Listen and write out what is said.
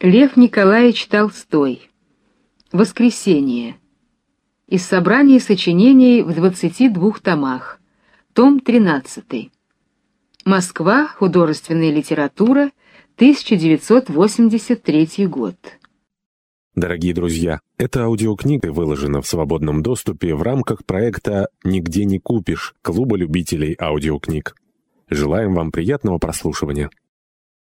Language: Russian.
Лев Николаевич Толстой. Воскресение. Из собрания сочинений в 22 томах. Том 13. Москва. Художественная литература. 1983 год. Дорогие друзья, эта аудиокнига выложена в свободном доступе в рамках проекта «Нигде не купишь» Клуба любителей аудиокниг. Желаем вам приятного прослушивания.